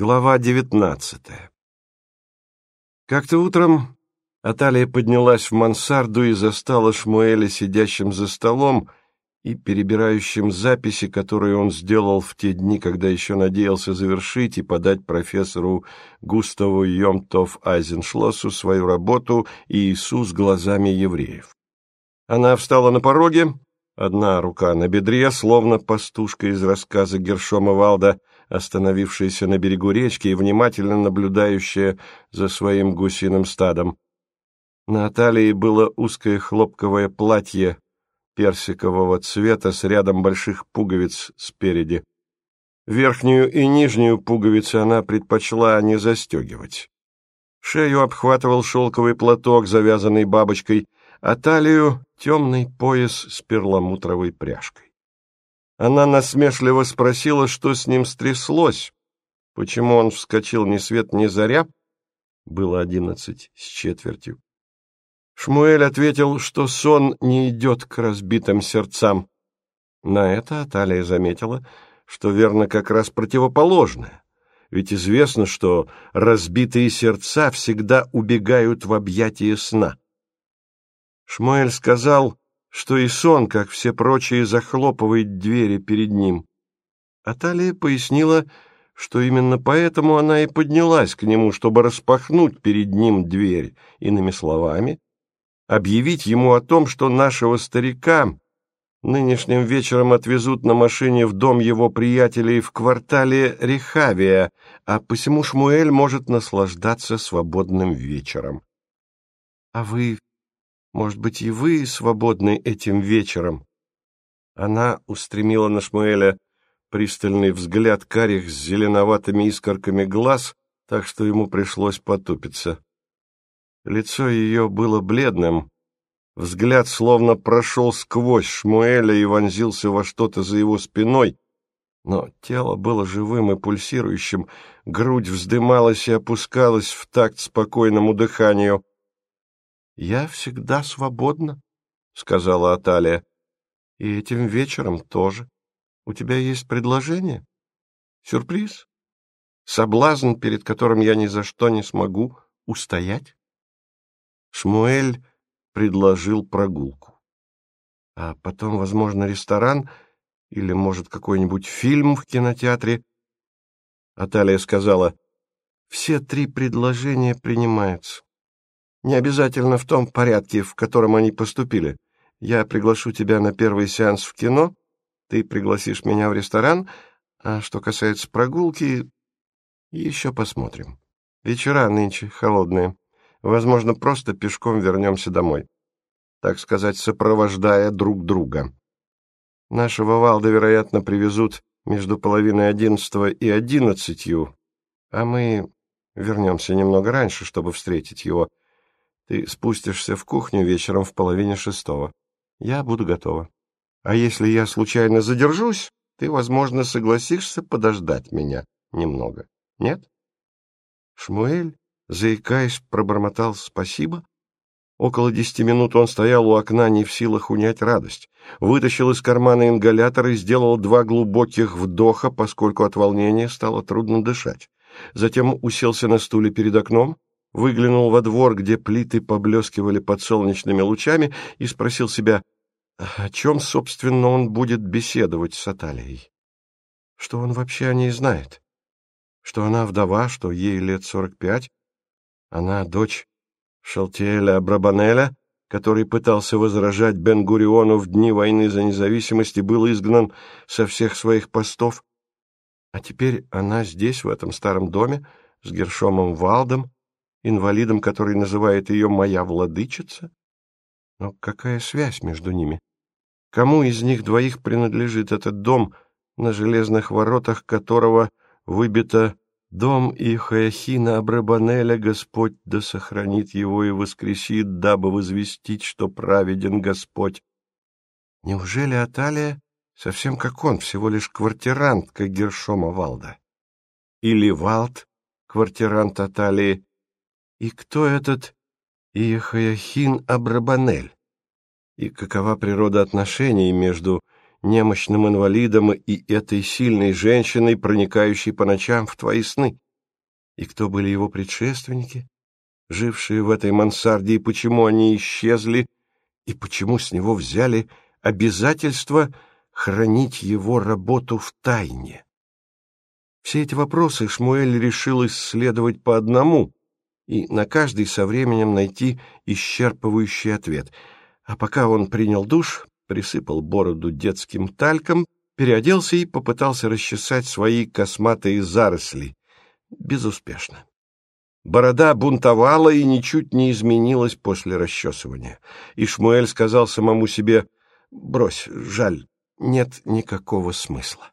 Глава девятнадцатая Как-то утром Аталия поднялась в мансарду и застала Шмуэля сидящим за столом и перебирающим записи, которые он сделал в те дни, когда еще надеялся завершить и подать профессору Густаву Йомтов Айзеншлоссу свою работу «Иисус глазами евреев». Она встала на пороге, одна рука на бедре, словно пастушка из рассказа Гершома Валда, остановившаяся на берегу речки и внимательно наблюдающая за своим гусиным стадом. На талии было узкое хлопковое платье персикового цвета с рядом больших пуговиц спереди. Верхнюю и нижнюю пуговицы она предпочла не застегивать. Шею обхватывал шелковый платок, завязанный бабочкой, а талию — темный пояс с перламутровой пряжкой. Она насмешливо спросила, что с ним стряслось, почему он вскочил ни свет ни заря. Было одиннадцать с четвертью. Шмуэль ответил, что сон не идет к разбитым сердцам. На это Аталия заметила, что верно как раз противоположное. Ведь известно, что разбитые сердца всегда убегают в объятия сна. Шмуэль сказал, что и сон, как все прочие, захлопывает двери перед ним. Аталия пояснила, что именно поэтому она и поднялась к нему, чтобы распахнуть перед ним дверь, иными словами, объявить ему о том, что нашего старика нынешним вечером отвезут на машине в дом его приятелей в квартале Рехавия, а посему Шмуэль может наслаждаться свободным вечером. — А вы может быть, и вы свободны этим вечером?» Она устремила на Шмуэля пристальный взгляд карих с зеленоватыми искорками глаз, так что ему пришлось потупиться. Лицо ее было бледным, взгляд словно прошел сквозь Шмуэля и вонзился во что-то за его спиной, но тело было живым и пульсирующим, грудь вздымалась и опускалась в такт спокойному дыханию. «Я всегда свободна», — сказала Аталия. «И этим вечером тоже. У тебя есть предложение? Сюрприз? Соблазн, перед которым я ни за что не смогу устоять?» Шмуэль предложил прогулку. А потом, возможно, ресторан или, может, какой-нибудь фильм в кинотеатре. Аталия сказала, «Все три предложения принимаются. Не обязательно в том порядке, в котором они поступили. Я приглашу тебя на первый сеанс в кино, ты пригласишь меня в ресторан, а что касается прогулки, еще посмотрим. Вечера нынче холодные. Возможно, просто пешком вернемся домой. Так сказать, сопровождая друг друга. Нашего Валда, вероятно, привезут между половиной одиннадцатого и одиннадцатью, а мы вернемся немного раньше, чтобы встретить его. Ты спустишься в кухню вечером в половине шестого. Я буду готова. А если я случайно задержусь, ты, возможно, согласишься подождать меня немного. Нет? Шмуэль, заикаясь, пробормотал спасибо. Около десяти минут он стоял у окна, не в силах унять радость. Вытащил из кармана ингалятор и сделал два глубоких вдоха, поскольку от волнения стало трудно дышать. Затем уселся на стуле перед окном, выглянул во двор, где плиты поблескивали под солнечными лучами, и спросил себя, о чем, собственно, он будет беседовать с Аталией. Что он вообще о ней знает? Что она вдова, что ей лет сорок пять? Она дочь Шалтиэля Брабанеля, который пытался возражать Бен-Гуриону в дни войны за независимость и был изгнан со всех своих постов. А теперь она здесь, в этом старом доме, с Гершомом Валдом, инвалидом, который называет ее «моя владычица»? Но какая связь между ними? Кому из них двоих принадлежит этот дом, на железных воротах которого выбито «Дом Ихаяхина Абрабанеля, Господь да сохранит его и воскресит, дабы возвестить, что праведен Господь». Неужели Аталия совсем как он, всего лишь квартирантка Гершома Валда? Или Валд, квартирант Аталии, и кто этот Иехаяхин Абрабанель? И какова природа отношений между немощным инвалидом и этой сильной женщиной, проникающей по ночам в твои сны? И кто были его предшественники, жившие в этой мансарде, и почему они исчезли, и почему с него взяли обязательство хранить его работу в тайне? Все эти вопросы Шмуэль решил исследовать по одному и на каждый со временем найти исчерпывающий ответ. А пока он принял душ, присыпал бороду детским тальком, переоделся и попытался расчесать свои косматые заросли. Безуспешно. Борода бунтовала и ничуть не изменилась после расчесывания. И сказал самому себе, «Брось, жаль, нет никакого смысла».